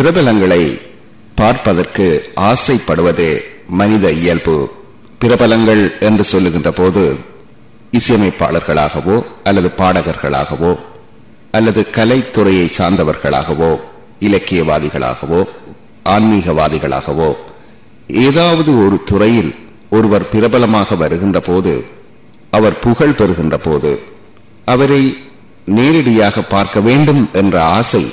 பிரபலங்களை பார்ப்பதற்கு ஆசைப்படுவது மனித இயல்பு. பிரபலங்கள் என்று சொல்லுகின்ற போது இசையமைப்பாளர்களாகவோ அல்லது பாடகர்களாகவோ அல்லது கலைத்துறையை சார்ந்தவர்களாகவோ இலக்கியவாதிகளாகவோ ஆன்மீகவாதிகளாகவோ ஏதாவது ஒரு துறையில் ஒருவர் பிரபலமாக வருகின்ற போது அவர் புகழ் பெறுகின்ற போது அவரை நேரடியாக பார்க்க வேண்டும் என்ற ஆசை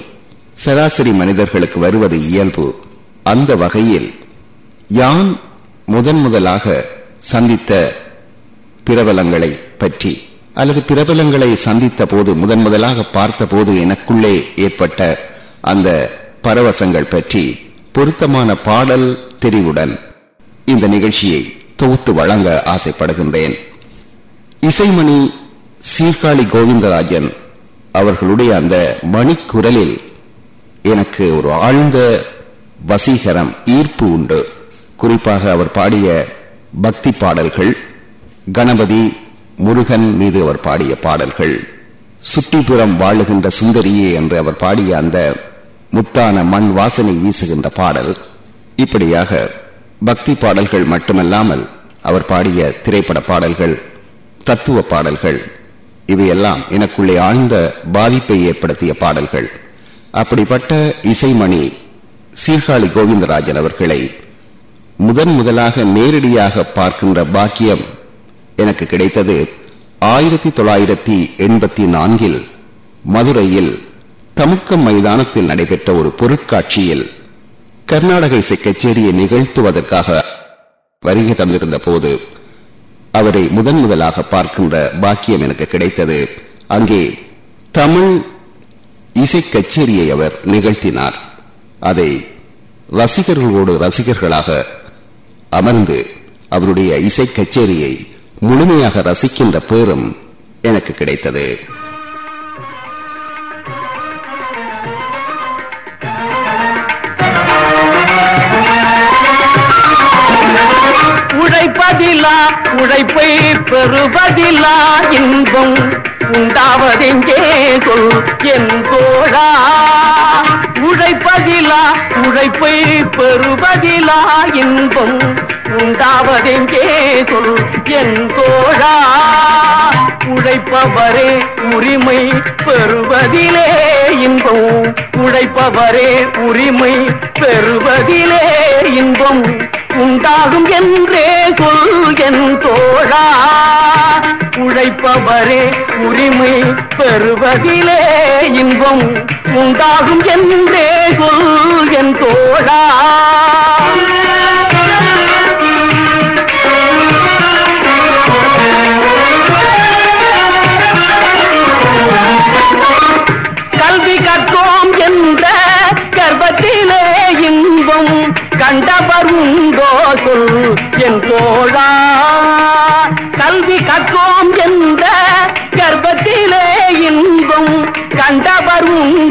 சராசரி மனிதர்களுக்கு வருவது இயல்பு. அந்த வகையில் யான் முதன் முதலாக சந்தித்த பிரபலங்களை பற்றி அல்லது பிரபலங்களை சந்தித்த போது முதன் முதலாக பார்த்த போது எனக்குள்ளே ஏற்பட்ட அந்த பரவசங்கள் பற்றி பொருத்தமான பாடல் தெரிவுடன் இந்த நிகழ்ச்சியை தொகுத்து வழங்க ஆசைப்படுகின்றேன். இசைமணி சீர்காழி கோவிந்தராஜன் அவர்களுடைய அந்த மணிக்குரலில் எனக்கு ஒரு ஆழ்ந்த வசீகரம் ஈர்ப்பு உண்டு. குறிப்பாக அவர் பாடிய பக்தி பாடல்கள் கணபதி முருகன் மீது அவர் பாடிய பாடல்கள். சுற்றிப்புறம் வாழுகின்ற சுந்தரியே என்று அவர் பாடிய அந்த முத்தான மண் வாசனை வீசுகின்ற பாடல். இப்படியாக பக்தி பாடல்கள் மட்டுமல்லாமல் அவர் பாடிய திரைப்பட பாடல்கள் தத்துவ பாடல்கள் இவையெல்லாம் எனக்குள்ளே ஆழ்ந்த பாதிப்பை ஏற்படுத்திய பாடல்கள். அப்படிப்பட்ட இசைமணி சீர்காழி கோவிந்தராஜன் அவர்களை முதன் முதலாக நேரடியாக பார்க்கின்ற பாக்கியம் எனக்கு கிடைத்தது ஆயிரத்தி தொள்ளாயிரத்தி எண்பத்தி நான்கில் மதுரையில் தமுக்கம் மைதானத்தில் நடைபெற்ற ஒரு பொருட்காட்சியில் கர்நாடக இசை கச்சேரியை நிகழ்த்துவதற்காக வருகை தந்திருந்த போது அவரை முதன் முதலாக பார்க்கின்ற பாக்கியம் எனக்கு கிடைத்தது. அங்கே தமிழ் இசை கச்சேரியை அவர் நிகழ்த்தினார். அதை ரசிகர்களோடு ரசிகர்களாக அமர்ந்து அவருடைய இசை கச்சேரியை முழுமையாக ரசிக்கின்ற பேரும் எனக்கு கிடைத்தது. உழைப்பதிலா உழைப்பை பெறுவதிலா இன்பம். உண்டாவதெங்கே சொல்? என் தோழா உழைப்பதிலா உழைப்பை பெறுவதிலா இன்பம். உண்டாவதெங்கே சொல்? என் தோழா உழைப்பவரே உரிமை பெறுவதிலே இன்பம். உழைப்பவரே உரிமை பெறுவதிலே இன்பம். உண்டாகும் என்றே சொல் என் தோழா. உழைப்பவரே உரிமை பெறுவதிலே இன்பம் உண்டாகும் என்றே சொல் என் தோழா. கல்வி கற்போம் என்ற கர்ப்பத்திலே இன்பம் கண்டவர் உண்டோ சொல் என் தோழா. கல்வி கற்போம்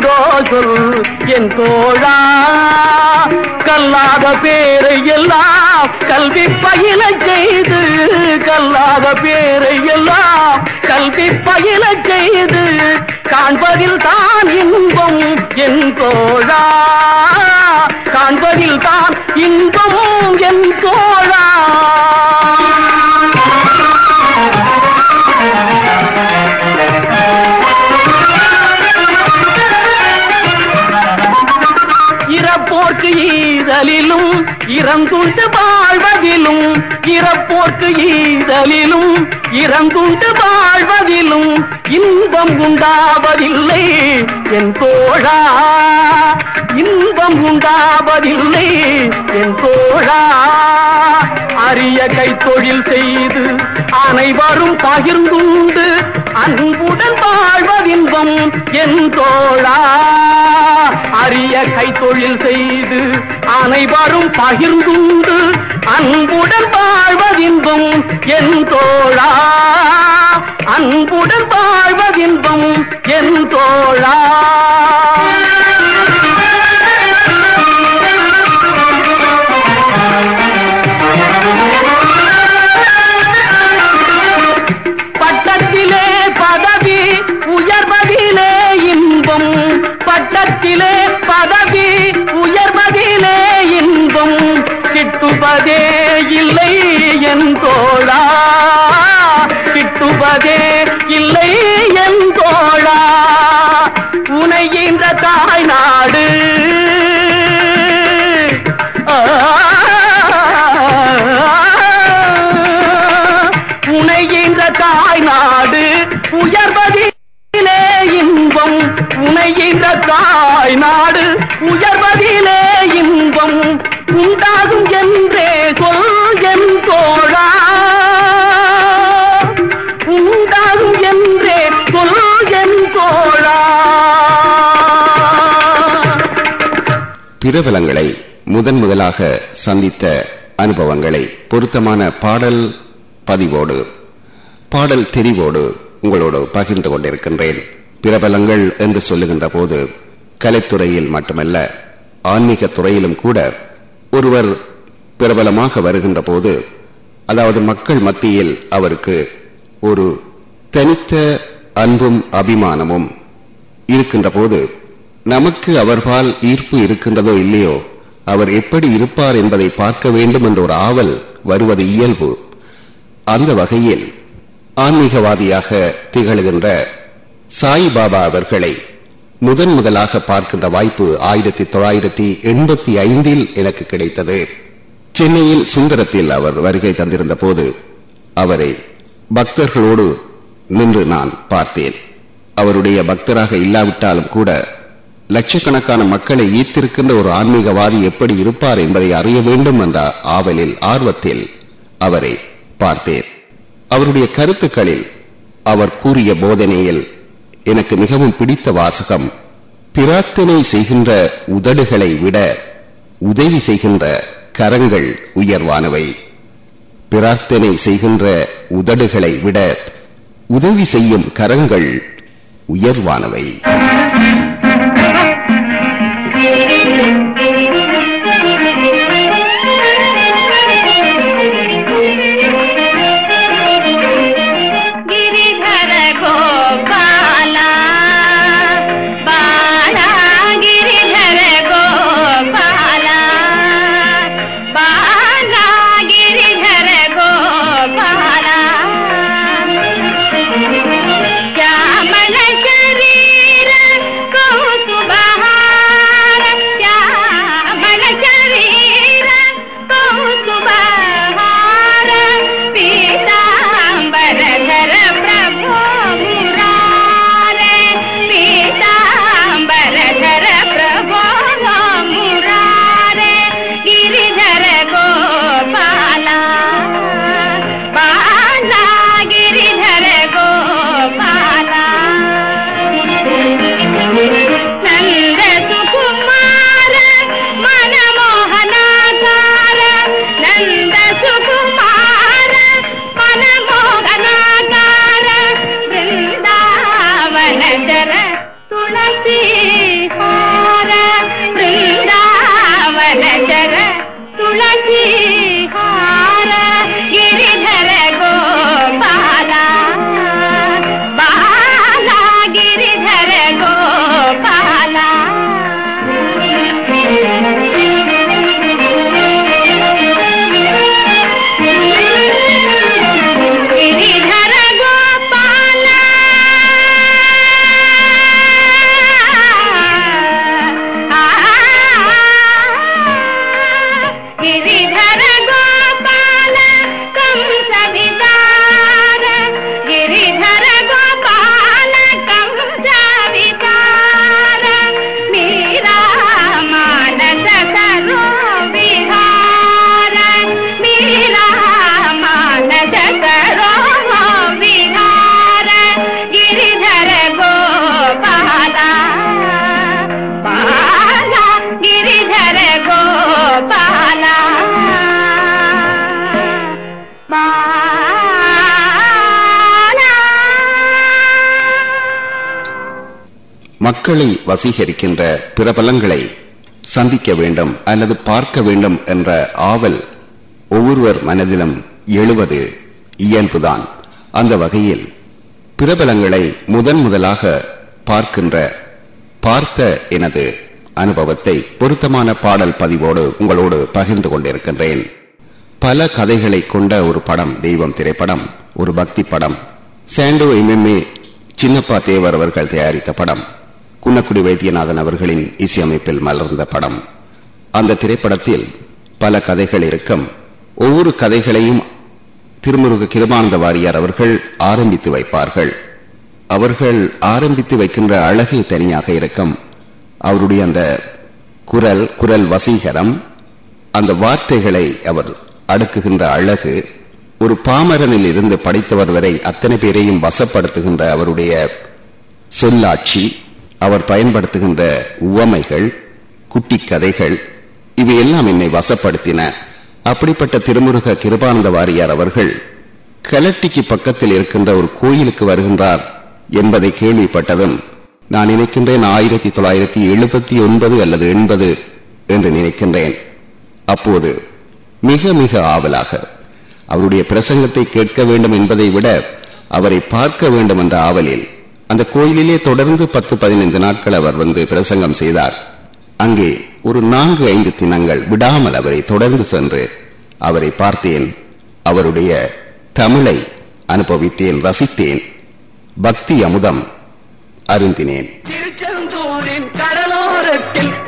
என்றோ சொல் என் தோழா. கல்லாத பேரை எல்லாம் கல்வி பயில செய்து. கல்லாத பேரை எல்லாம் கல்வி பயில செய்து. காண்பதில் தான் இன்பம் என் தோழா. காண்பதில் தான் இன்பம் என் தோழா. போலிலும் இறந்துண்டு வாழ்வ வாழ்வதிலும் இறப்போர்க்கு ஈதலிலும் இறந்துண்டு வாழ்வதிலும் இன்பம் உண்டாவதில்லை என் தோழா. இன்பம் உண்டாவதில்லை என் தோழா. அரிய கைத்தொழில் செய்து அனைவரும் பகிர்ந்துண்டு அன்புடன் வாழ்வதின்பம் என் தோழா. அரிய கைத்தொழில் செய்து அனைவரும் பகிர்ந்துண்டு அன்பு அன்புடன் வாழ்வதின்பம் என் தோழா. அன்புடன் வாழ்வதின்பம் என் தோழா. கிட்டுவதே இல்லை என் தோழா கிட்டுவதே இல்லை என் தோழா உனைகின்ற தாய் நாடு. ஆ. பிரபலங்களை முதன் முதலாக சந்தித்த அனுபவங்களை பொருத்தமான பாடல் பதிவோடு பாடல் தெரிவோடு உங்களோடு பகிர்ந்து கொண்டிருக்கின்றேன். பிரபலங்கள் என்று சொல்லுகின்ற போது கலைத்துறையில் மட்டுமல்ல ஆன்மீக துறையிலும் கூட ஒருவர் பிரபலமாக வருகின்ற போது அதாவது மக்கள் மத்தியில் அவருக்கு ஒரு தனித்த அன்பும் அபிமானமும் இருக்கின்ற போது நமக்கு அவர்பால் ஈர்ப்பு இருக்கின்றதோ இல்லையோ? அவர் எப்படி இருப்பார் என்பதை பார்க்க வேண்டும் என்ற ஒரு ஆவல் வருவது இயல்பு. அந்த வகையில் ஆன்மீகவாதியாக திகழ்கின்ற சாய்பாபா அவர்களை முதன் முதலாக பார்க்கின்ற வாய்ப்பு ஆயிரத்தி தொள்ளாயிரத்தி எண்பத்தி ஐந்தில் எனக்கு கிடைத்தது. சென்னையில் சுந்தரத்தில் அவர் வருகை தந்திருந்த போது அவரை பக்தர்களோடு நின்று நான் பார்த்தேன். அவருடைய பக்தராக இல்லாவிட்டாலும் கூட லட்சக்கணக்கான மக்களை ஈர்த்திருக்கின்ற ஒரு ஆன்மீகவாதி எப்படி இருப்பார் என்பதை அறிய வேண்டும் என்ற ஆவலில் ஆர்வத்தில் அவரை பார்த்தேன். அவருடைய கருத்துக்களில் அவர் கூறிய போதனையில் எனக்கு மிகவும் பிடித்த வாசகம் பிரார்த்தனை செய்கின்ற உதடுகளை விட உதவி செய்கின்ற கரங்கள் உயர்வானவை. பிரார்த்தனை செய்கின்ற உதடுகளை விட உதவி செய்யும் கரங்கள் உயர்வானவை. வசீகரிக்கின்ற பிரபலங்களை சந்திக்க வேண்டும் அல்லது பார்க்க வேண்டும் என்ற ஆவல் ஒவ்வொருவர் மனதிலும் எழுவது இயல்புதான். அந்த வகையில் பிரபலங்களை முதன் முதலாக பார்க்கின்ற பார்த்த எனது அனுபவத்தை பொருத்தமான பாடல் பதிவோடு உங்களோடு பகிர்ந்து கொண்டிருக்கின்றேன். பல கதைகளை கொண்ட ஒரு படம் தெய்வம் திரைப்படம் ஒரு பக்தி படம் சாண்டோ எம்எம்ஏ சின்னப்பா தேவர் அவர்கள் தயாரித்த படம். குன்னக்குடி வைத்தியநாதன் அவர்களின் இசையமைப்பில் மலர்ந்த படம். அந்த திரைப்படத்தில் பல கதைகள் இருக்கும். ஒவ்வொரு கதைகளையும் திருமுருக கிருபானந்த வாரியார் அவர்கள் ஆரம்பித்து வைப்பார்கள். அவர்கள் ஆரம்பித்து வைக்கின்ற அழகே தனியாக இருக்கும். அவருடைய அந்த குரல் குரல் வசீகரம் அந்த வார்த்தைகளை அவர் அடுக்குகின்ற அழகு ஒரு பாமரனில் இருந்து படைத்தவர் வரை அத்தனை பேரையும் வசப்படுத்துகின்ற அவருடைய சொல்லாட்சி அவர் பயன்படுத்துகின்ற உவமைகள் குட்டி கதைகள் இவையெல்லாம் என்னை வசப்படுத்தின. அப்படிப்பட்ட திருமுருக கிருபானந்த வாரியார் அவர்கள் கலட்டிக்கு பக்கத்தில் இருக்கின்ற ஒரு கோயிலுக்கு வருகின்றார் என்பதை கேள்விப்பட்டதும் நான் நினைக்கின்றேன் ஆயிரத்தி தொள்ளாயிரத்தி எழுபத்தி ஒன்பது அல்லது எண்பது என்று நினைக்கின்றேன். அப்போது மிக மிக ஆவலாக அவருடைய பிரசங்கத்தை கேட்க வேண்டும் என்பதை விட அவரை பார்க்க வேண்டும் என்ற ஆவலில் அந்த கோயிலிலே தொடர்ந்து பத்து பதினைந்து நாட்கள் அவர் வந்து பிரசங்கம் செய்தார். அங்கே ஒரு நான்கு ஐந்து தினங்கள் விடாமல் அவரை தொடர்ந்து சென்று அவரை பார்த்தேன். அவருடைய தமிழை அனுபவித்தேன் ரசித்தேன். பக்தி அமுதம் அருந்தினேன்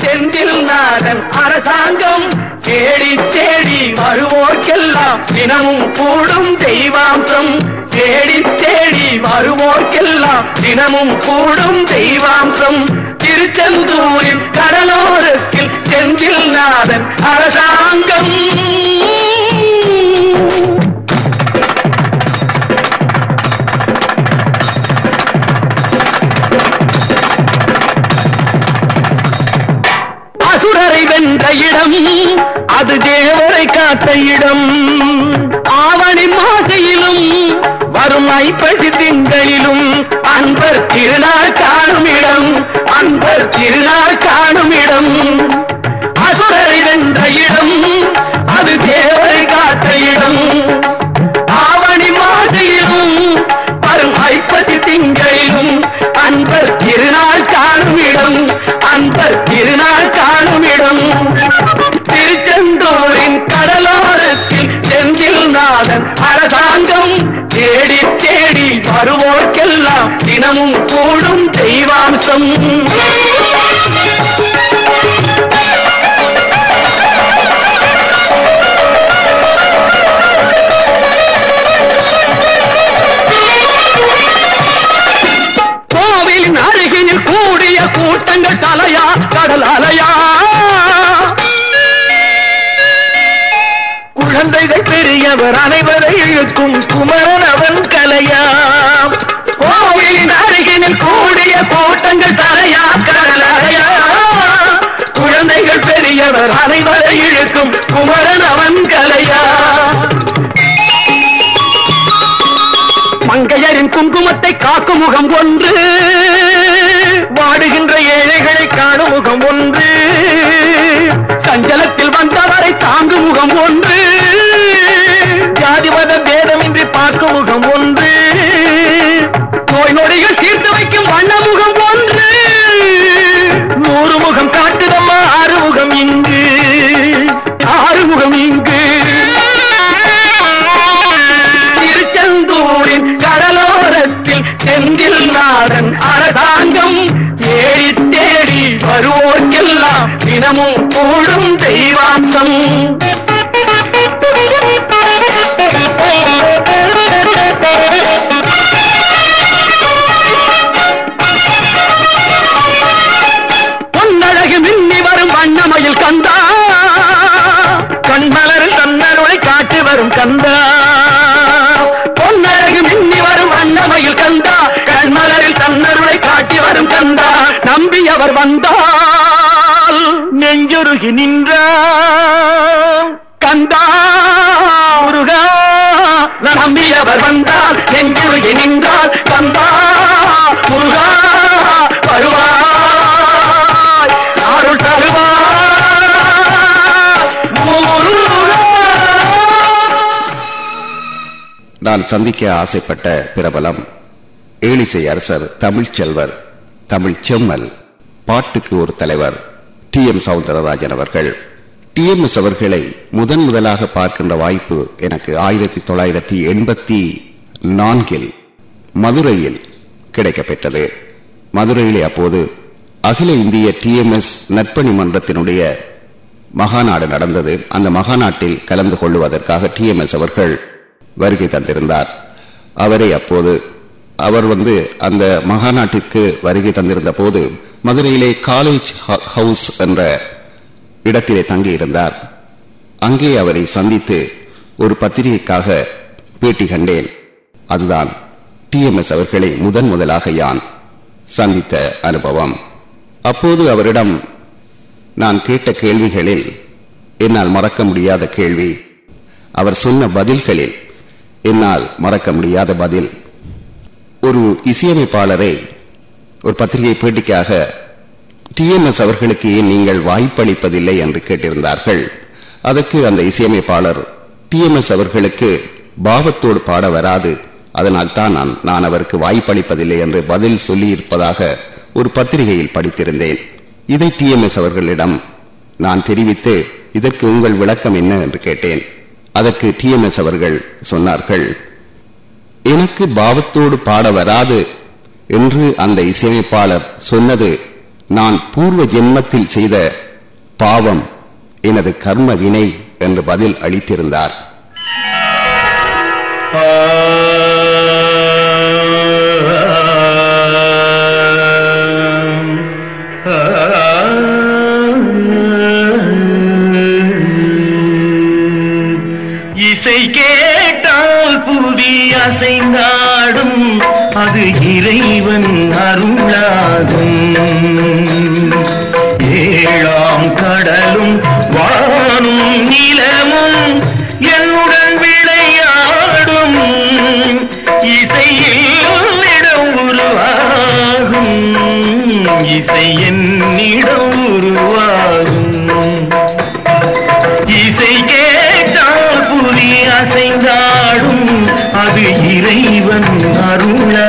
செந்தில் நாதன் அரசாங்கம் தேடி தேடி வருவோர்க்கெல்லாம் தினமும் கூடும் தெய்வாம்சம் தேடி தேடி வருவோர்க்கெல்லாம் தினமும் கூடும் தெய்வாம்சம் திருச்செந்தூரின் கடலோரத்தில் செந்தில் நாதன் அரசாங்கம் இடம் அது தேவரை காத்த இடம். ஆவணி மாசையிலும் வரும் ஐப்பசி திங்களிலும் அன்பர் திருநாள் காணும் இடம் அன்பர் திருநாள் காணும் இடம். அசுரரை வென்ற இடம் அது தேவரை காத்த இடம். ஆவணி மாசையிலும் வரும் ஐப்பசி திங்களிலும் அன்பர் திருநாள் காணும் இடம் அன்பர் திருநாள் காணும் இடம். திருச்செந்தூரின் கடலோரத்தில் செந்தில் நாதன் அரசாங்கம். தேடி தேடி வருவோர்க்கெல்லாம் தினமும் கூடும் தெய்வாம்சம். குங்குமத்தை முகம் ஒன்று அவர் வந்தால் நெஞ்சுருகி நின்ற கந்தா முருகா. நம்பி வந்தால் நெஞ்சுருகி நின்றால் கந்தா முருகா. வருவாய் அருள் தருவாய். நான் சந்திக்க ஆசைப்பட்ட பிரபலம் ஏழிசை அரசர் தமிழ்ச்செல்வர் தமிழ் செம்மல். பாட்டுக்கு ஒரு தலைவர் டி எம் சவுந்தரராஜன் அவர்கள். டிஎம்எஸ் அவர்களை முதன் முதலாக பார்க்கின்ற வாய்ப்பு எனக்கு ஆயிரத்தி தொள்ளாயிரத்தி எண்பத்தி நான்கில் மதுரையில் கிடைக்கப்பெற்றது. மதுரையிலே அப்போது அகில இந்திய டிஎம்எஸ் நற்பணி மன்றத்தினுடைய மகாநாடு நடந்தது. அந்த மகாநாட்டில் கலந்து கொள்வதற்காக டிஎம்எஸ் அவர்கள் வருகை தந்திருந்தார். அவரை அப்போது அவர் வந்து அந்த மகாநாட்டிற்கு வருகை தந்திருந்த போது மதுரையிலே காலேஜ் ஹவுஸ் என்ற இடத்திலே தங்கியிருந்தார். அங்கே அவரை சந்தித்து ஒரு பத்திரிகைக்காக பேட்டி கண்டேன். அதுதான் டிஎம்எஸ் அவர்களை முதன் முதலாக யான் சந்தித்த அனுபவம். அப்போது அவரிடம் நான் கேட்ட கேள்விகளில் என்னால் மறக்க முடியாத கேள்வி. அவர் சொன்ன பதில்களில் என்னால் மறக்க முடியாத பதில். ஒரு இசையமைப்பாளரை ஒரு பத்திரிகை பேட்டிக்காக டிஎன்எஸ் அவர்களுக்கு ஏன் நீங்கள் வாய்ப்பளிப்பதில்லை என்று கேட்டிருந்தார்கள். அதற்கு அந்த இசையமைப்பாளர் டிஎம்எஸ் அவர்களுக்கு பாவத்தோடு பாட வராது. அதனால் தான் நான் நான் அவருக்கு வாய்ப்பளிப்பதில்லை என்று பதில் சொல்லியிருப்பதாக ஒரு பத்திரிகையில் படித்திருந்தேன். இதை டிஎம்எஸ் அவர்களிடம் நான் தெரிவித்து இதற்கு உங்கள் விளக்கம் என்ன என்று கேட்டேன். அதற்கு டிஎம்எஸ் அவர்கள் சொன்னார்கள் எனக்கு பாவத்தோடு பாட வராது. என்று அந்த இசையமைப்பாளர் சொன்னது நான் பூர்வ ஜென்மத்தில் செய்த பாவம் எனது கர்ம வினை என்று பதில் அளித்திருந்தார். இசை கேட்டால் புவி அசைந்தாடும் அது இறைவன் அருளாகும். ஏழாம் கடலும் வானும் நிலமும் என்னுடன் விளையாடும். இசையில் இடம் உருவாகும். இசை என்னிடம் உருவாகும். இசை கேட்டால் புரி அசைந்தாடும். அது இறைவன் அருளாகும்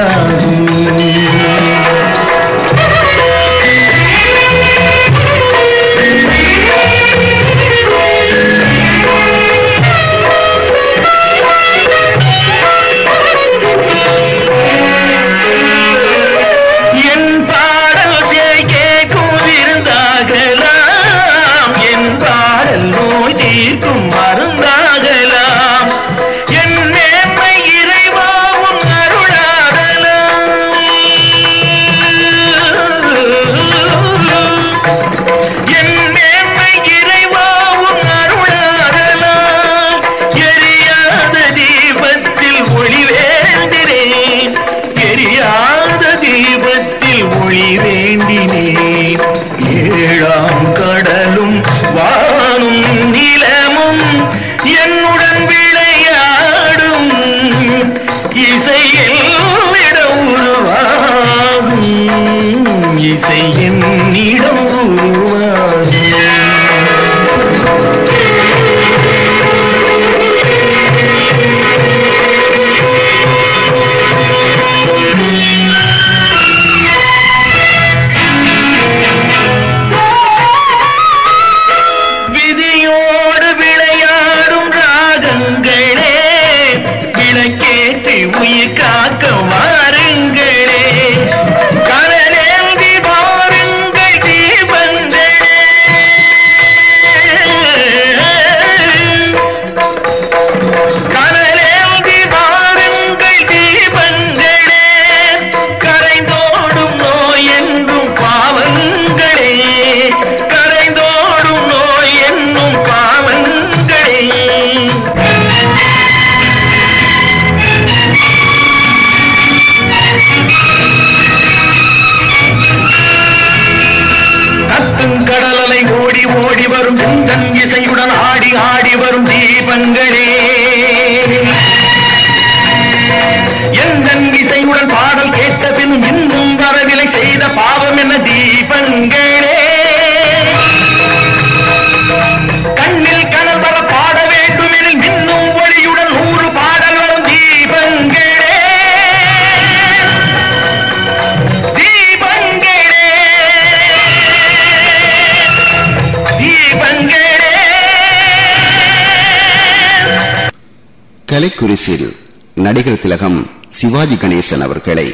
கலைக்குரிசில் நடிகர் திலகம் சிவாஜி கணேசன் அவர்களை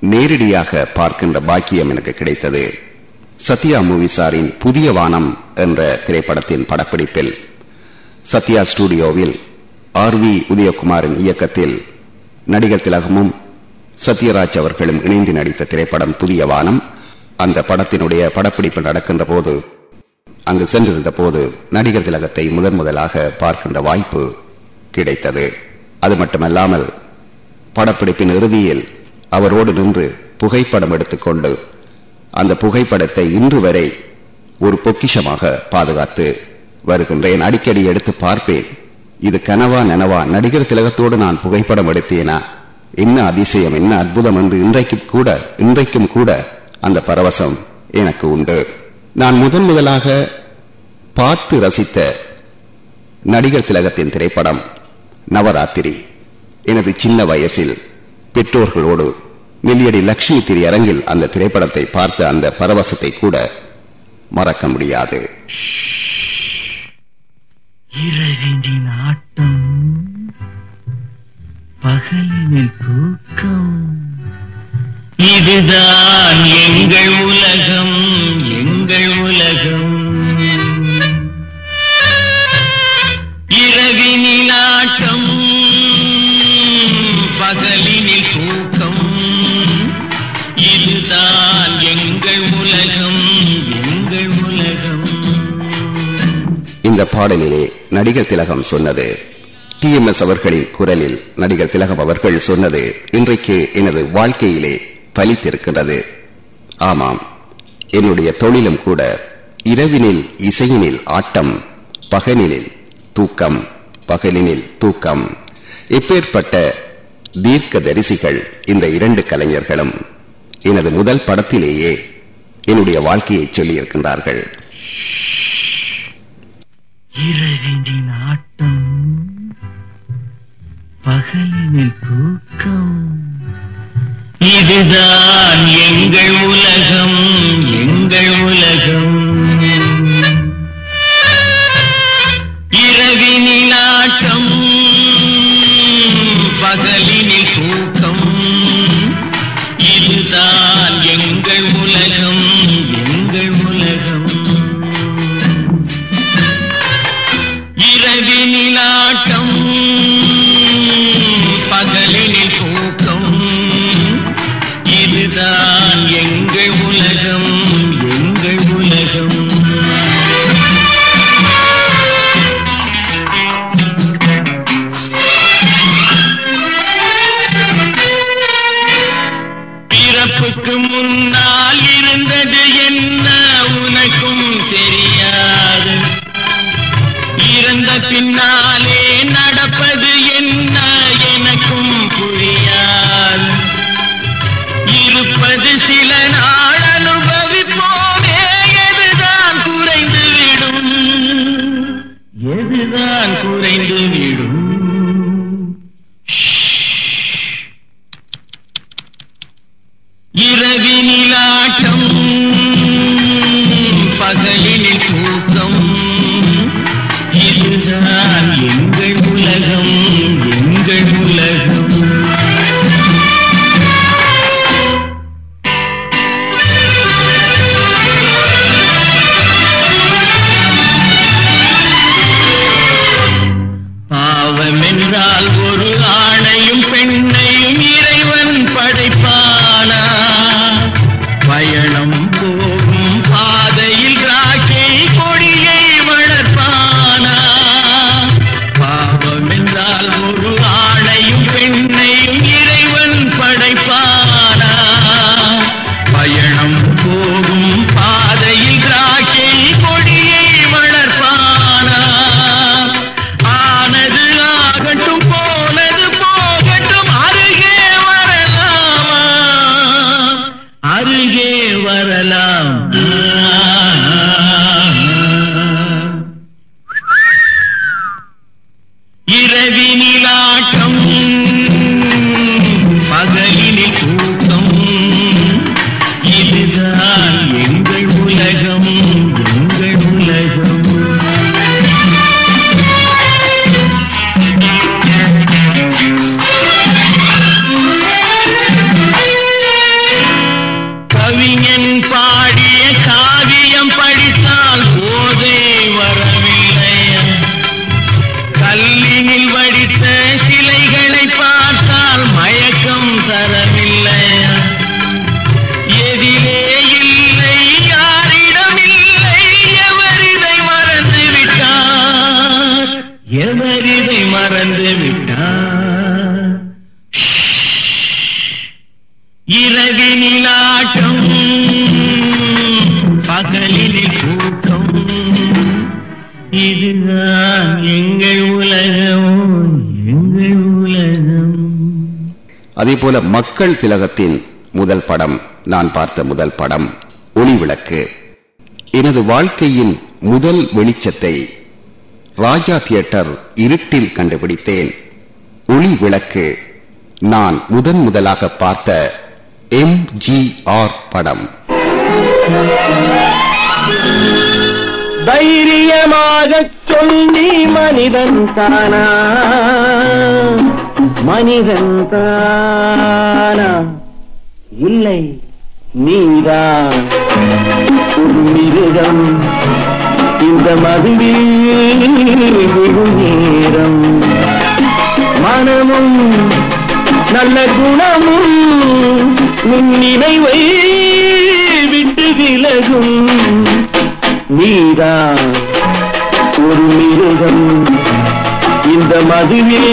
நேரடியாக பார்க்கின்ற பாக்கியம் எனக்கு கிடைத்தது. சத்யா மூவிசாரின் புதிய வானம் என்ற திரைப்படத்தின் படப்பிடிப்பில் சத்யா ஸ்டுடியோவில் ஆர் வி உதயகுமாரின் இயக்கத்தில் நடிகர் திலகமும் சத்யராஜ் அவர்களும் இணைந்து நடித்த திரைப்படம் புதிய வானம் அந்த படத்தினுடைய படப்பிடிப்பு நடக்கின்ற போது அங்கு சென்றிருந்த போது நடிகர் திலகத்தை முதன் முதலாக பார்க்கின்ற வாய்ப்பு கிடைத்தது. அது மட்டுமல்லாமல் படப்பிடிப்பின் இறுதியில் அவரோடு நின்று புகைப்படம் எடுத்துக்கொண்டு அந்த புகைப்படத்தை இன்று வரை ஒரு பொக்கிஷமாக பாதுகாத்து வருகின்றேன். அடிக்கடி எடுத்து பார்ப்பேன். இது கனவா நனவா நடிகர் திலகத்தோடு நான் புகைப்படம் எடுத்தேனா? என்ன அதிசயம் என்ன அற்புதம் என்று இன்றைக்கும் கூட இன்றைக்கும் கூட அந்த பரவசம் எனக்கு உண்டு. நான் முதன் முதலாக பார்த்து ரசித்த நடிகர் திலகத்தின் திரைப்படம் நவராத்திரி. எனது சின்ன வயசில் பெற்றோர்களோடு நெல்லியடி லட்சுமி திரையரங்கில் அந்த திரைப்படத்தை பார்த்த அந்த பரவசத்தை கூட மறக்க முடியாது. ஆட்டம் பகலினில் தூக்கம். இதுதான் எங்கள் உலகம் எங்கள் உலகம். பகலினில் தூக்கம். இதுதான் எங்கள் உலகம் எங்கள் உலகம். இந்த பாடலிலே நடிகர் திலகம் சொன்னது. டி எம் எஸ் அவர்களின் குரலில் நடிகர் திலகம் அவர்கள் சொன்னது இன்றைக்கு எனது வாழ்க்கையிலே பலித்திருக்கின்றது. ஆமாம் என்னுடைய தொழிலும் கூட இரவினில் இசையினில் ஆட்டம் பகலினில் தூக்கம் பகலினில் தூக்கம். இப்பேற்பட்ட தீர்க்க தரிசிகள் இந்த இரண்டு கலைஞர்களும் எனது முதல் படத்திலேயே என்னுடைய வாழ்க்கையை சொல்லியிருக்கின்றார்கள். இரவினின் ஆட்டம் பகலினில் தூக்கம். இதுதான் எங்கள் உலகம் எங்கள் உலகம். இரவினில் ஆட்டம் பகலினில் தூக்கம் போல மக்கள் திலகத்தின் முதல் படம் நான் பார்த்த முதல் படம் ஒளி விளக்கு எனது வாழ்க்கையின் முதல் வெளிச்சத்தை ராஜா தியேட்டர் இருட்டில் கண்டுபிடித்தேன். ஒளி விளக்கு நான் முதன் முதலாக பார்த்த எம்ஜிஆர் படம். தைரியமாக சொல்லி மனிதன் தானா? மனிதன் தானா இல்லை நீதான். ஒரு மிருகம். இந்த மதுவில் நேரம். மனமும் நல்ல குணமும் உன் நினைவை விட்டு விலகும். நீதான் ஒரு மிருகம். இந்த மதுவில்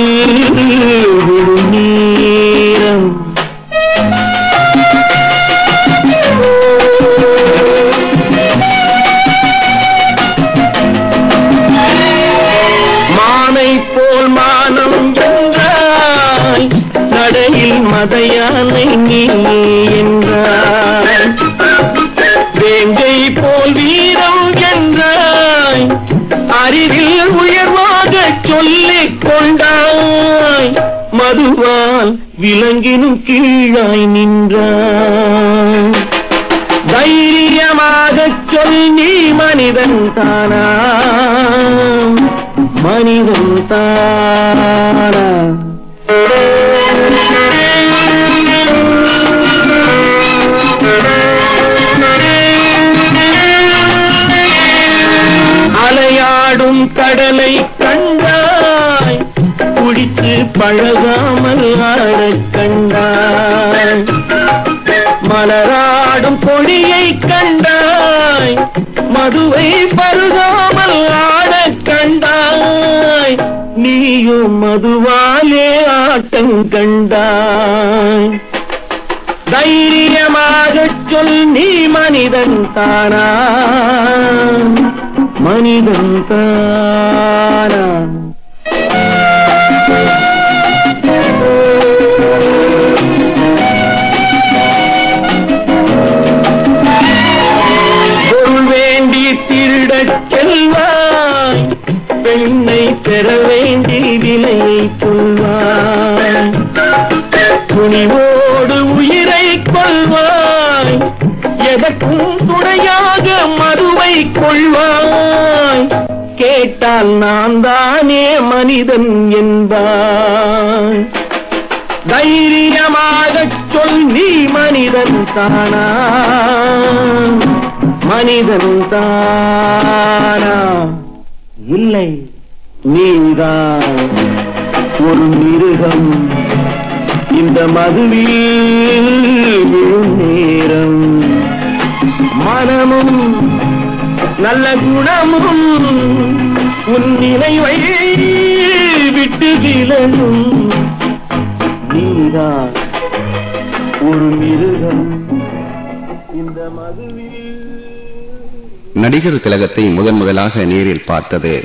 விழும் நேரம். மானை போல் மானம் என்றாய் நடையில் மதையானை நீ மதுவால் விலங்கினும் கீழாய் நின்றான் தைரியமாக சொல் நீ மனிதன் தானா மனிதன் தானா அலையாடும் கடலை பழகாமல் ஆடக் கண்டாய். மலராடும் பொடியை கண்டாய். மதுவை பருகாமல் ஆடக் கண்டாய். நீயும் மதுவாலே ஆட்டம் கண்டாய். தைரியமாக சொல் நீ மனிதன் தானா? மனிதன் தானா? எதற்கும் துணையாக மறுவை கொள்வாய். கேட்டால் நான் தானே மனிதன் என்பாய். தைரியமாக சொல் நீ மனிதன் தானா மனிதன் தானா இல்லை நீதான். ஒரு மிருகம். இந்த மதுவில் விழும் நேரம். மனமும் நல்ல குணமும் உன் நினைவை விட்டு விலகும். நீதான் ஒரு மிருகம். இந்த மதுவில் நடிகர் திலகத்தை முதன் முதலாக நேரில் பார்த்தது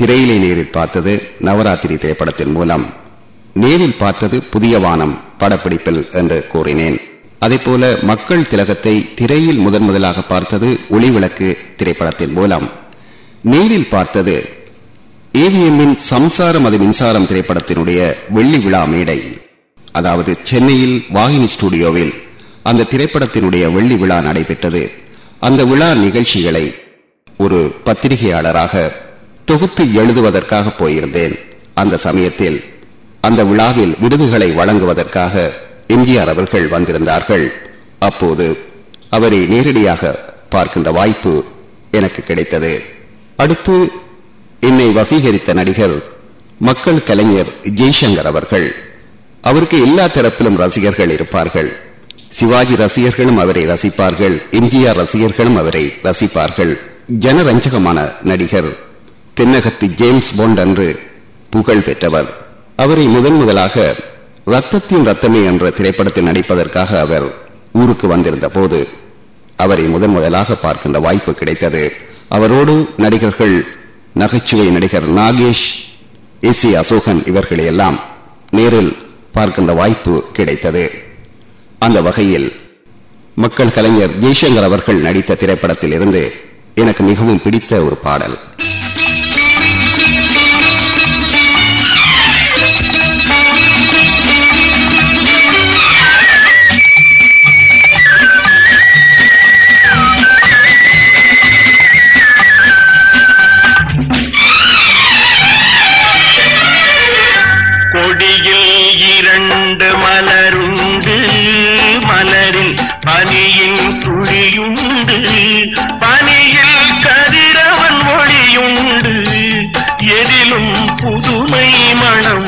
திரையிலே நேரில் பார்த்தது நவராத்திரி திரைப்படத்தின் மூலம். நேரில் பார்த்தது புதிய வானம் படப்பிடிப்பில் என்று கூறினேன். அதேபோல மக்கள் திலகத்தை திரையில் முதன் முதலாக பார்த்தது ஒளிவிளக்கு திரைப்படத்தின் மூலம். நேரில் பார்த்தது ஏவிஎம்மின் சம்சாரம் அது மின்சாரம் திரைப்படத்தினுடைய வெள்ளி விழா மேடை. அதாவது சென்னையில் வாகினி ஸ்டுடியோவில் அந்த திரைப்படத்தினுடைய வெள்ளி விழா நடைபெற்றது. அந்த விழா நிகழ்ச்சிகளை ஒரு பத்திரிகையாளராக தொகுத்து எழுதுவதற்காக போயிருந்தேன். அந்த சமயத்தில் அந்த விழாவில் விருதுகளை வழங்குவதற்காக எம்ஜிஆர் அவர்கள் வந்திருந்தார்கள். அப்போது அவரை நேரடியாக பார்க்கின்ற வாய்ப்பு எனக்கு கிடைத்தது. அடுத்து என்னை வசீகரித்த நடிகர் மக்கள் கலைஞர் ஜெய்சங்கர் அவர்கள். அவருக்கு எல்லா தரப்பிலும் ரசிகர்கள் இருப்பார்கள். சிவாஜி ரசிகர்களும் அவரை ரசிப்பார்கள். எம்ஜிஆர் ரசிகர்களும் அவரை ரசிப்பார்கள். ஜனரஞ்சகமான நடிகர் தென்னகத்து ஜேம்ஸ் பாண்ட் அன்று புகழ் பெற்றவர். அவரை முதன் முதலாக ரத்தத்தின் ரத்தமே என்ற திரைப்படத்தில் நடிப்பதற்காக அவர் ஊருக்கு வந்திருந்த போது அவரை முதன் முதலாக பார்க்கின்ற வாய்ப்பு கிடைத்தது. அவரோடு நடிகர்கள் நகைச்சுவை நடிகர் நாகேஷ் எஸ் அசோகன் இவர்களையெல்லாம் நேரில் பார்க்கின்ற வாய்ப்பு கிடைத்தது. அந்த வகையில் மக்கள் கலைஞர் ஜெய்சங்கர் அவர்கள் நடித்த திரைப்படத்தில் இருந்து எனக்கு மிகவும் பிடித்த ஒரு பாடல். புதுமை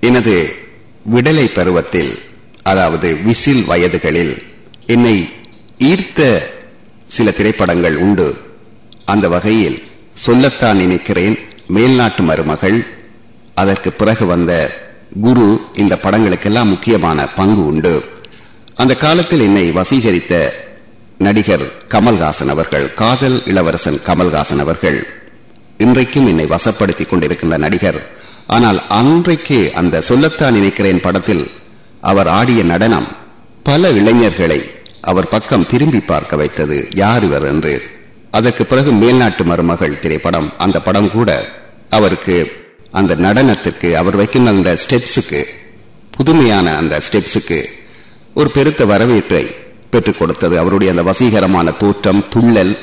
எனது விடலை பருவத்தில் அதாவது விசில் வயதுகளில் என்னை ஈர்த்த சில திரைப்படங்கள் உண்டு. அந்த வகையில் சொல்லத்தான் நினைக்கிறேன் மேல்நாட்டு மருமகள் அதற்கு பிறகு வந்த குரு இந்த படங்களுக்கெல்லாம் முக்கியமான பங்கு உண்டு. அந்த காலத்தில் என்னை வசீகரித்த நடிகர் கமல்ஹாசன் அவர்கள் காதல் இளவரசன் கமல்ஹாசன் அவர்கள் இன்றைக்கும் என்னை வசப்படுத்திக் கொண்டிருக்கின்ற நடிகர் ஆனால் அன்றைக்கு அந்த சொல்லத்தான் நினைக்கிறேன் படத்தில் அவர் ஆடிய நடனம் பல இளைஞர்களை அவர் பக்கம் திரும்பி பார்க்க வைத்தது யார் இவர் என்று. அதற்கு பிறகு மேல்நாட்டு மருமகள் திரைப்படம் அந்த படம் கூட அவருக்கு அந்த நடனத்திற்கு அவர் வைக்கும் அந்த ஸ்டெப்ஸுக்கு புதுமையான அந்த ஸ்டெப்ஸுக்கு ஒரு பெருத்த வரவேற்பை பெற்றுக் கொடுத்தது. அவருடைய அந்த வசீகரமான தோற்றம் துள்ளல்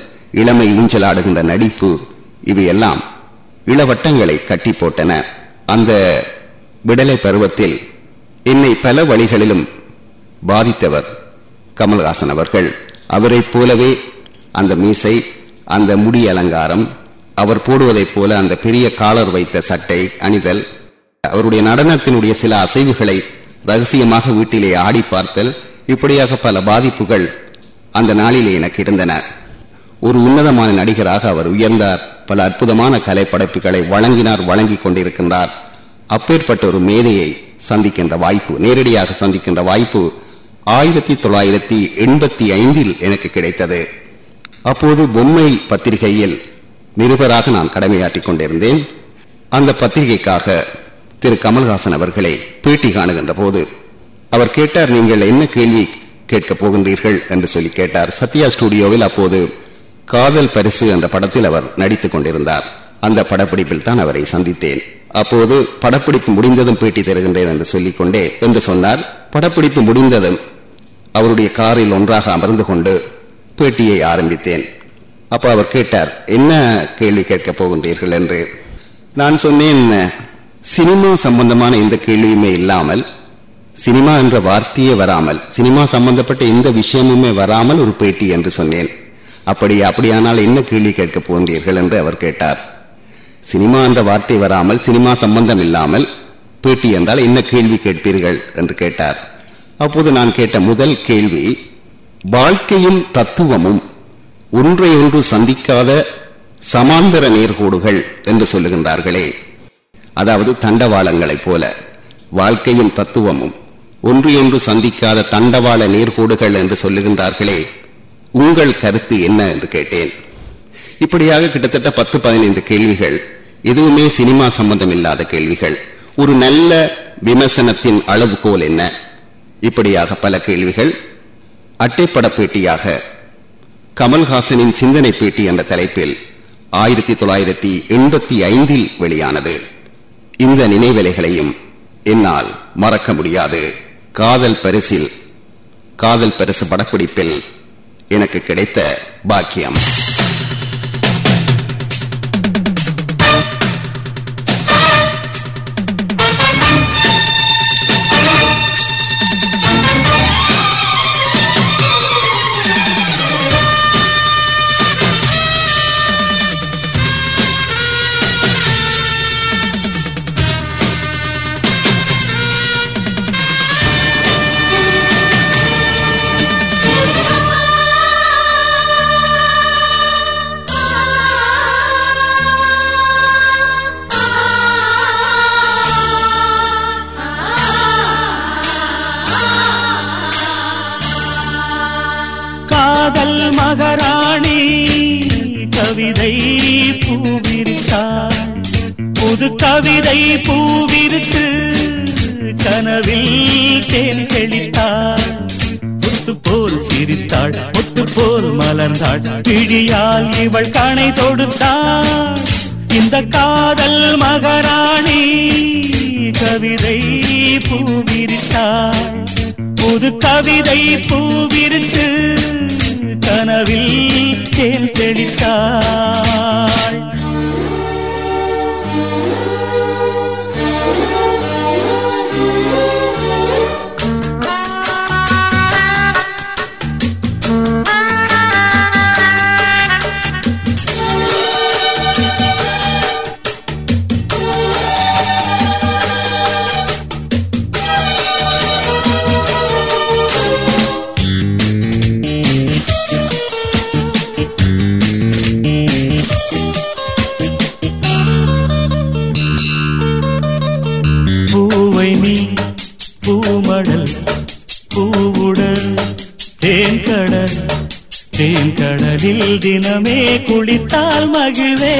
இளமை ஊஞ்சலாடுகின்ற நடிப்பு இவையெல்லாம் இளவட்டங்களை கட்டி போட்டன. அந்த விடலை பருவத்தில் என்னை பல வழிகளிலும் பாதித்தவர் கமல்ஹாசன் அவர்கள். அவரைப் போலவே அந்த மீசை அந்த முடி அலங்காரம் அவர் போடுவதைப் போல அந்த பெரிய காலர் வைத்த சட்டை அணிதல் அவருடைய நடனத்தினுடைய சில அசைவுகளை ரகசியமாக வீட்டிலே ஆடி பார்த்தல் இப்படியாக பல பாதிப்புகள் அந்த நாளிலே எனக்கு இருந்தன. ஒரு உன்னதமான நடிகராக அவர் உயர்ந்தார். பல அற்புதமான கலை படைப்புகளை வழங்கினார் வழங்கி கொண்டிருக்கின்றார். அப்பேற்பட்ட ஒரு மேதையை சந்திக்கின்ற வாய்ப்பு நேரடியாக சந்திக்கின்ற வாய்ப்பு ஆயிரத்தி தொள்ளாயிரத்தி எண்பத்தி ஐந்தில் எனக்கு கிடைத்தது. அப்போது பொம்மை பத்திரிகையில் நிருபராக நான் கடமையாற்றிக் கொண்டிருந்தேன். அந்த பத்திரிகைக்காக திரு. கமல்ஹாசன் அவர்களை பேட்டி காணுகின்ற போது அவர் கேட்டார் நீங்கள் என்ன கேள்வி கேட்கப் போகின்றீர்கள்? என்று சொல்லி கேட்டார். சத்யா ஸ்டுடியோவில் அப்போது காதல் பரிசு என்ற படத்தில் அவர் நடித்துக் கொண்டிருந்தார். அந்த படப்பிடிப்பில் தான் அவரை சந்தித்தேன். அப்போது படப்பிடிப்பு முடிந்ததும் பேட்டி தருகின்றேன் என்று சொல்லிக்கொண்டே என்று சொன்னார். படப்பிடிப்பு முடிந்ததும் அவருடைய காரில் ஒன்றாக அமர்ந்து கொண்டு பேட்டியை ஆரம்பித்தேன். அப்போ அவர் கேட்டார் என்ன கேள்வி கேட்கப் போகின்றீர்கள்? என்று. நான் சொன்னேன் சினிமா சம்பந்தமான எந்த கேள்வியுமே இல்லாமல் சினிமா என்ற வார்த்தையே வராமல் சினிமா சம்பந்தப்பட்ட எந்த விஷயமுமே வராமல் ஒரு பேட்டி என்று சொன்னேன். அப்படி அப்படியானால் என்ன கேள்வி கேட்கப் போகின்றீர்கள் என்று அவர் கேட்டார். சினிமா என்ற வார்த்தை வராமல் சினிமா சம்பந்தம் இல்லாமல் பேட்டி என்றால் என்ன கேள்வி கேட்பீர்கள் என்று கேட்டார். அப்போது நான் கேட்ட முதல் கேள்வி வாழ்க்கையும் தத்துவமும் ஒன்றை ஒன்று சந்திக்காத சமாந்தர நேர்கோடுகள் என்று சொல்லுகின்றார்களே. அதாவது தண்டவாளங்களைப் போல வாழ்க்கையும் தத்துவமும் ஒன்று ஒன்று சந்திக்காத தண்டவாள நேர்கோடுகள் என்று சொல்லுகின்றார்களே. உங்கள் கருத்து என்ன என்று கேட்டேன். இப்படியாக கிட்டத்தட்ட பத்து பதினைந்து கேள்விகள் எதுவுமே சினிமா சம்பந்தம் இல்லாத கேள்விகள் ஒரு நல்ல விமர்சனத்தின் அளவுகோல் என்ன? இப்படியாக பல கேள்விகள். அட்டைப்பட பேட்டியாக கமல்ஹாசனின் சிந்தனை பேட்டி என்ற தலைப்பில் ஆயிரத்தி தொள்ளாயிரத்தி எண்பத்தி ஐந்தில் வெளியானது. இந்த நினைவலைகளையும் என்னால் மறக்க முடியாது. காதல் பரிசில் காதல் பரிசு படப்பிடிப்பில் எனக்கு கிடைத்த பாக்கியம். தேன்கடலில் தினமே குளித்தால் மகிழே.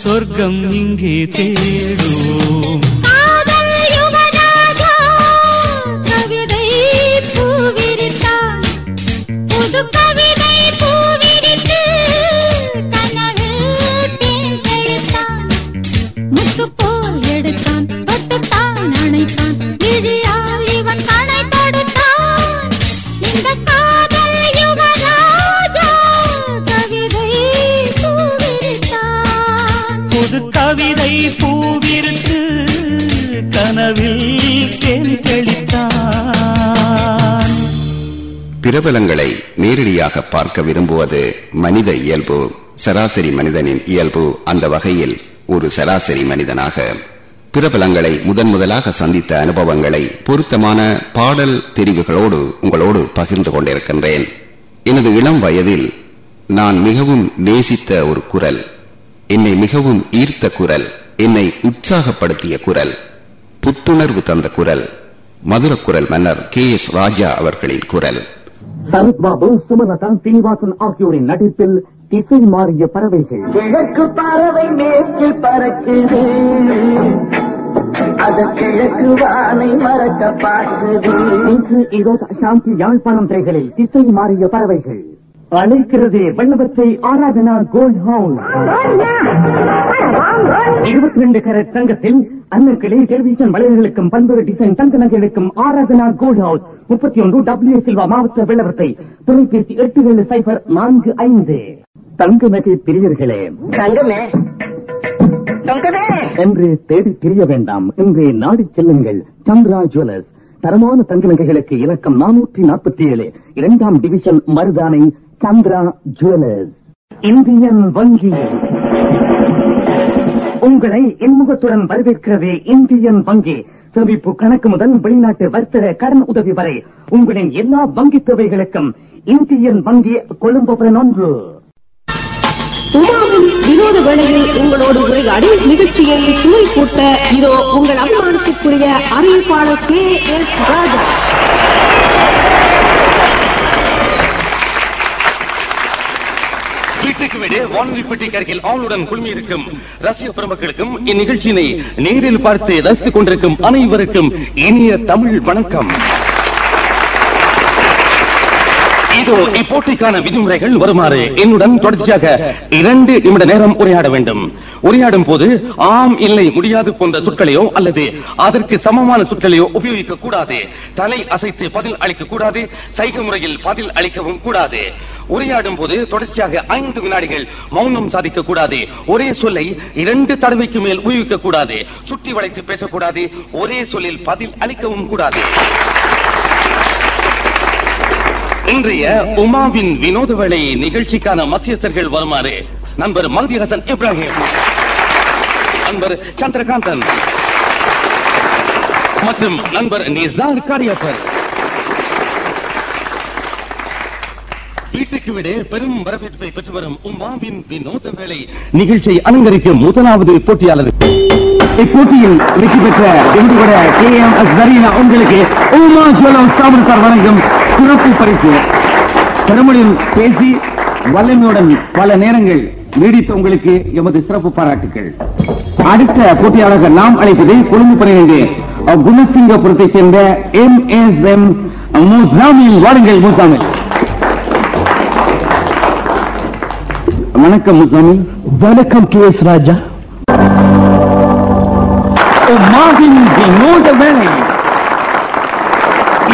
சொர்க்கம் இங்கே தேடுவோம் பிரபலங்களை நேரடியாக பார்க்க விரும்புவது மனித இயல்பு. சராசரி மனிதனின் இயல்பு அந்த வகையில் ஒரு சராசரி மனிதனாக. பிரபலங்களை முதன் முதலாக சந்தித்த அனுபவங்களை பொருத்தமான பாடல் தெரிவுகளோடு உங்களோடு பகிர்ந்து கொண்டிருக்கின்றேன். எனது இளம் வயதில் நான் மிகவும் நேசித்த ஒரு குரல் என்னை மிகவும் ஈர்த்த குரல் என்னை உற்சாகப்படுத்திய குரல் புத்துணர்வு தந்த குரல் மதுர குரல் மன்னர் கே எஸ் ராஜா அவர்களின் குரல். சரத் பாபு சுமலதா சீனிவாசன் ஆகியோரின் நடிப்பில் திசை மாறிய பறவைகள். கிழக்கு பறவை மேற்கில் பறக்குது. இன்று ஈரோடு சாந்தி யாழ்ப்பாணம் திரைகளில் திசை மாறிய பறவைகள். அழைக்கிறதே வல்லவற்றை ஆராதனா கோல்ட் ஹவுஸ். இருபத்தி ரெண்டு கரட் தங்கத்தில் அன்னர்களே டெலிவிஷன் வளையர்களுக்கும் பல்வேறு டிசைன் தங்க நகைகளுக்கும் ஆராதனா கோல்ட் ஹவுஸ். முப்பத்தி ஒன்று டபிள்யூ சில்வா மாவட்ட வெள்ளவத்தை தொலைபேசி எட்டு ஏழு சைபர் நான்கு ஐந்து. தங்க நகை பிரியர்களே. தங்கமே. என்று தேடி திரிய வேண்டாம். இன்றே நாடிச் செல்லுங்கள். சந்திரா ஜுவல்லர்ஸ். தரமான தங்க நகைகளுக்கு இலக்கம் நானூற்றி நாற்பத்தி ஏழு. இரண்டாம் division Maradana Chandra jewellers Indian வங்கி உங்களை இன்முகத்துடன் வரவேற்கிறது இந்தியன் வங்கி. சேமிப்பு கணக்கு முதல் வெளிநாட்டு வர்த்தக கடன் உதவி வரை உங்களின் எல்லா வங்கி தேவைகளுக்கும் இந்தியன் வங்கி கொழும்பு ஒன்று உமாவின் வினோத வேளையில் உங்களோடு உரையாடி நிகழ்ச்சியை சுவை கூட்ட இதோ உங்கள் அபிமானத்திற்குரிய அறிவிப்பாளர் கே எஸ் ராஜா. வீட்டுக்கு வீடு வானொலி பெட்டிக்கு அருகில் ஆளுடன் குழுமியிருக்கும் ரசிக பெருமக்களுக்கும் இந்நிகழ்ச்சியினை நேரில் பார்த்து ரசித்துக் கொண்டிருக்கும் அனைவருக்கும் இனிய தமிழ் வணக்கம். இதோ இப்போட்டிக்கான விதிமுறைகள் வருமாறு என்னுடன் தொடர்ச்சியாக இரண்டு நிமிட நேரம் உரையாட வேண்டும். உரையாடும் போது ஆம் இல்லை முடியாது போன்ற சொற்களையோ அல்லது அதற்கு சமமான சொற்களையோ உபயோகிக்க கூடாது. தலை அசைத்து பதில் அளிக்க கூடாது. சைக முறையில் பதில் அளிக்கவும் கூடாது. உரையாடும் போது தொடர்ச்சியாக ஐந்து வினாடிகள் மௌனம் சாதிக்க கூடாது. ஒரே சொல்லை இரண்டு தடவைக்கு மேல் உயிர்க்க கூடாது. சுற்றி வளைத்து பேசக்கூடாது. ஒரே சொல்லில் பதில் அளிக்கவும் கூடாது. இன்றைய உமாவின் வினோத வேலை நிகழ்ச்சிக்கான மத்தியஸ்தர்கள் வருமாறு நண்பர் மகதி ஹசன் இப்ராஹிம் நண்பர் சந்திரகாந்தன் மற்றும் நண்பர் நிசார் காரியப்பர் வீட்டுக்கு விட பெரும் வரவேற்பை பெற்று வரும் உமாவின் வினோத வேலை நிகழ்ச்சியை அலங்கரிக்கும் முதலாவது போட்டியாளர். இப்போட்டியில் வெற்றி பெற்ற எங்களுடைய கே எம் எஸ் ஜரீனா உங்களுக்கு உமா ஜுவலம் ஸ்தாபனத்தார் வழங்கும் சிறப்பு பரிசு. திறமொழியில் பேசி வல்லமையுடன் பல நேரங்கள் நீடித்த உங்களுக்கு எமது சிறப்பு பாராட்டுகள் அடுத்த போட்டியாளர்கள் நாம் அழைப்பது கொழும்பு பன்னிரண்டு குணசிங்கபுரத்தைச் சேர்ந்த எம் எஸ் எம் முசாமில் வாருங்கள் முசாமில் வணக்கம் முசாமில் வணக்கம் கே எஸ் ராஜா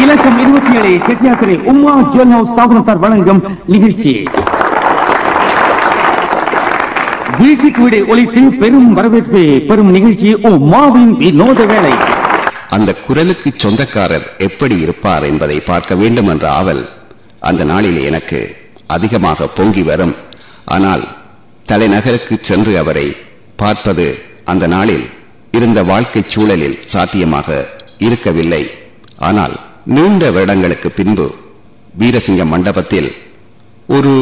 இலக்கம் இருபத்தி ஏழு கெட்டியாத்திரை உமா ஜுவல் ஹவுஸ் ஸ்தாபனத்தார் வழங்கும் நிகழ்ச்சி. வீட்டுக்கு வீடு ஒழித்து பெரும் வரவேற்பை பெறும் நிகழ்ச்சி உமாவின் வினோத வேலை அந்த குரலுக்கு சொந்தக்காரர் எப்படி இருப்பார் என்பதை பார்க்க வேண்டும் என்ற ஆவல் அந்த நாளில் எனக்கு அதிகமாக பொங்கி வரும். ஆனால் தலைநகருக்கு சென்று அவரை பார்ப்பது அந்த நாளில் இருந்த வாழ்க்கை சூழலில் சாத்தியமாக இருக்கவில்லை. ஆனால் நீண்ட வருடங்களுக்கு பின்பு வீரசிங்க மண்டபத்தில் ஒரு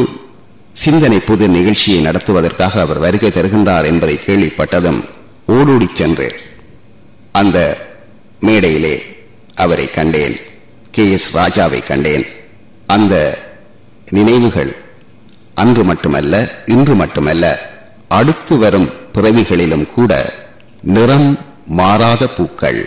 சிந்தனை பொது நிகழ்ச்சியை நடத்துவதற்காக அவர் வருகை தருகின்றார் என்பதை கேள்விப்பட்டதும் ஓடோடி சென்று அந்த மேடையிலே அவரை கண்டேன். கே எஸ் ராஜாவை கண்டேன். அந்த நினைவுகள் அன்று மட்டுமல்ல இன்று மட்டுமல்ல அடுத்து வரும் பிறவிகளிலும் கூட நிறம் மாறாத பூக்கள்.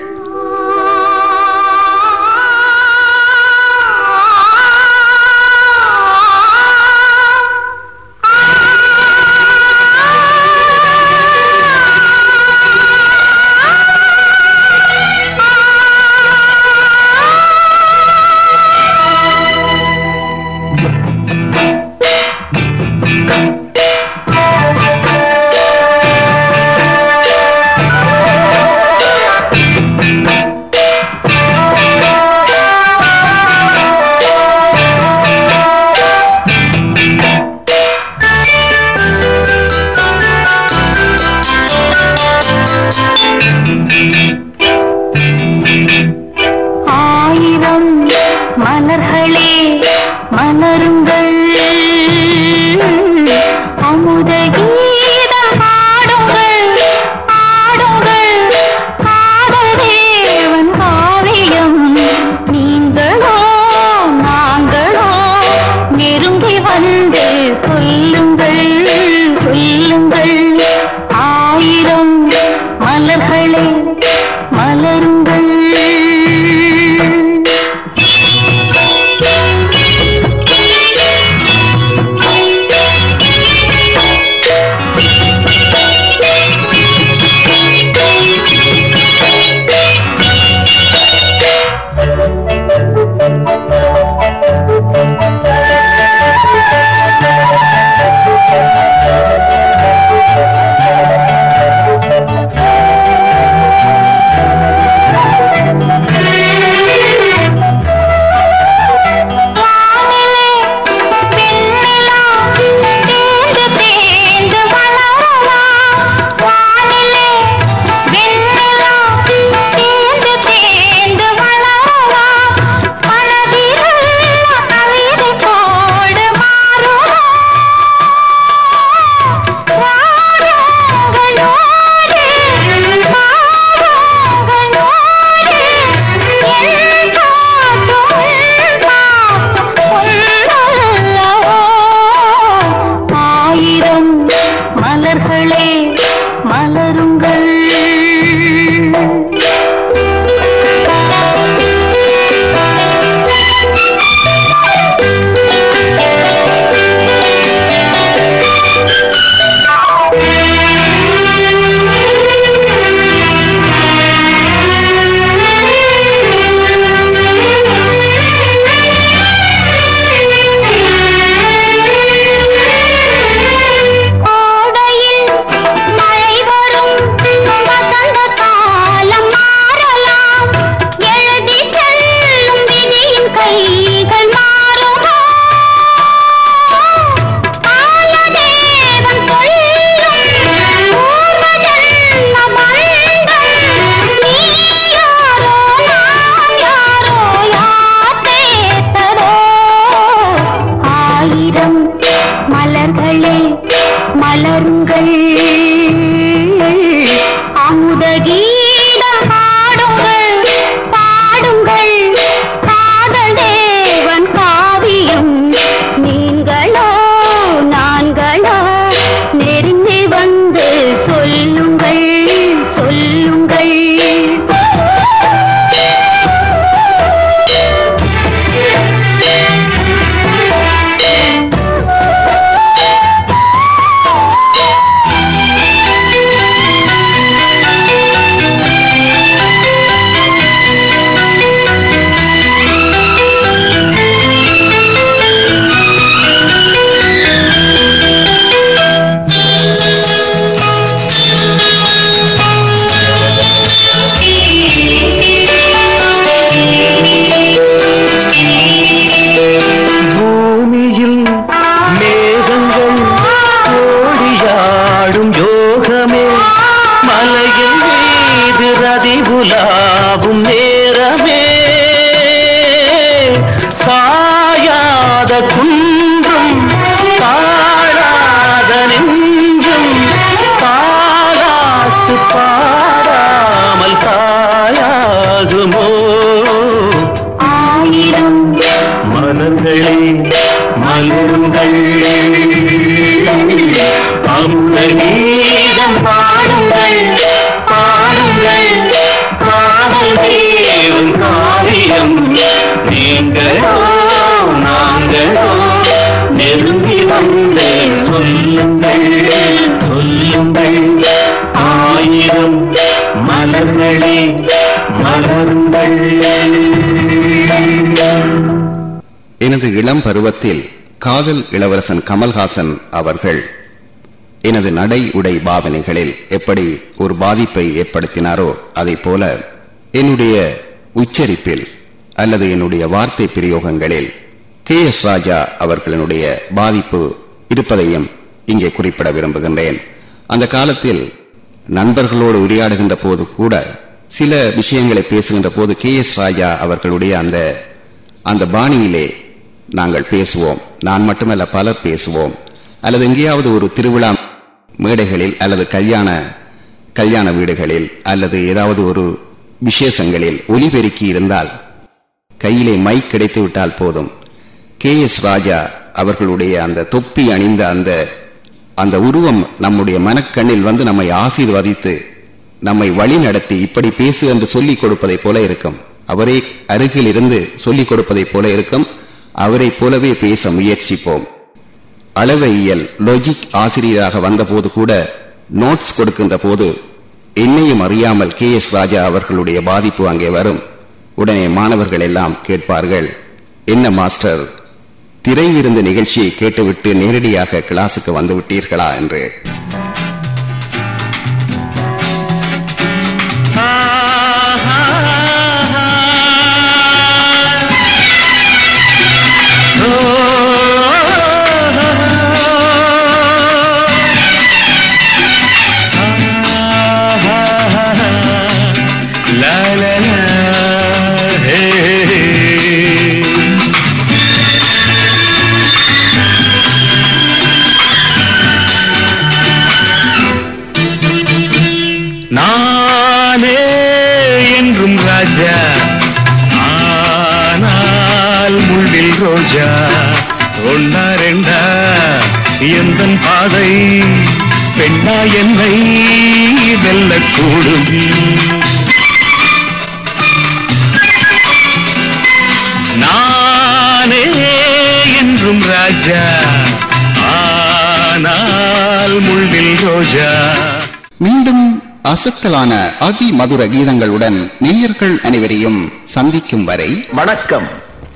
இளவரசன் கமல்ஹாசன் அவர்கள். எனது நடை உடை பாவனைகளில் எப்படி ஒரு பாதிப்பை ஏற்படுத்தினாரோ அதை போல என்னுடைய உச்சரிப்பில் அல்லது என்னுடைய வார்த்தை பிரயோகங்களில் கே எஸ் ராஜா அவர்களினுடைய பாதிப்பு இருப்பதையும் இங்கே குறிப்பிட விரும்புகின்றேன். அந்த காலத்தில் நண்பர்களோடு உரையாடுகின்ற போது கூட சில விஷயங்களை பேசுகின்ற போது கே எஸ் ராஜா அவர்களுடைய அந்த அந்த பாணியிலே நாங்கள் பேசுவோம். நான் மட்டுமல்ல பலர் பேசுவோம். அல்லது எங்கேயாவது ஒரு திருவிழா மேடைகளில் அல்லது கல்யாண கல்யாண வீடுகளில் அல்லது ஏதாவது ஒரு விசேஷங்களில் ஒலிபெருக்கி இருந்தால் கையிலே மைக் கிடைத்து விட்டால் போதும். கே. எஸ். ராஜா அவர்களுடைய அந்த தொப்பி அணிந்த அந்த அந்த உருவம் நம்முடைய மனக்கண்ணில் வந்து நம்மை ஆசீர்வதித்து நம்மை வழி நடத்தி இப்படி பேசு என்று சொல்லிக் கொடுப்பதை போல இருக்கும். அவரே அருகில் இருந்து சொல்லிக் கொடுப்பதை போல இருக்கும். அவரைப் போலவே பேச முயற்சிப்போம். அளவையியல் லொஜிக் ஆசிரியராக வந்தபோது கூட நோட்ஸ் கொடுக்கின்ற போது என்னையும் அறியாமல் கே எஸ் ராஜா அவர்களுடைய பாதிப்பு அங்கே வரும். உடனே மாணவர்கள் எல்லாம் கேட்பார்கள் என்ன மாஸ்டர் திரையிருந்து நிகழ்ச்சியை கேட்டுவிட்டு நேரடியாக கிளாஸுக்கு வந்து விட்டீர்களா? என்று. எந்தன் பாதை பெண்ணா என்னை வெல்லக்கூடும். நானே என்றும் ராஜா. ஆனால் முள்ளில் ரோஜா. மீண்டும் அசத்தலான அதிமதுர கீதங்களுடன் நேயர்கள் அனைவரையும் சந்திக்கும் வரை வணக்கம்.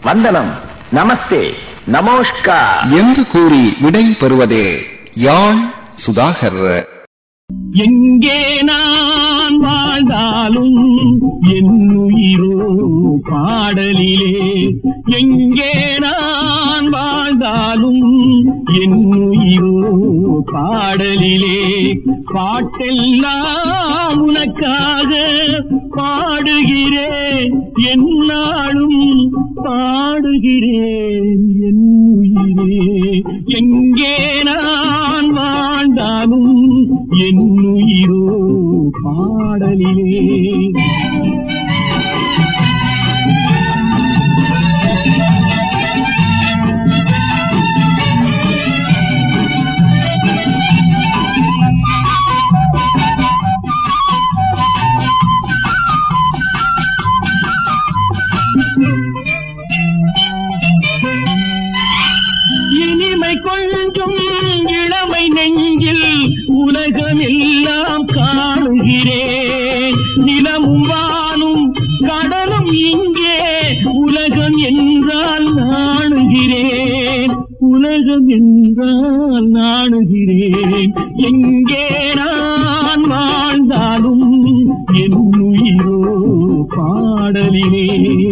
வந்தனம். நமஸ்தே. நமோஷ்கார் என்று கூறி விடை பெறுவது யாழ் சுதாகர். எங்கே நான் வாழ்ந்தாலும் என் உயிரோ பாடலிலே எங்கே நான் வாழ்ந்தாலும் என் உயிரோ பாடலிலே பாட்டெல்லாம் உனக்காக பாடுகிறேன். என்னாலும் பாடுகிறேன் என் உயிரே. எங்கே நான் வாழ்ந்தாலும் என் உயிரோ பாடலிலே உலகமெல்லாம் காணுகிறேன். நிலமும் வானும் கடலும் இங்கே. உலகம் என்றால் நாணுகிறேன். உலகம் என்றால் நாணுகிறேன். எங்கே நான் வாழ்ந்தாலும் என் உயிரோ பாடலினே.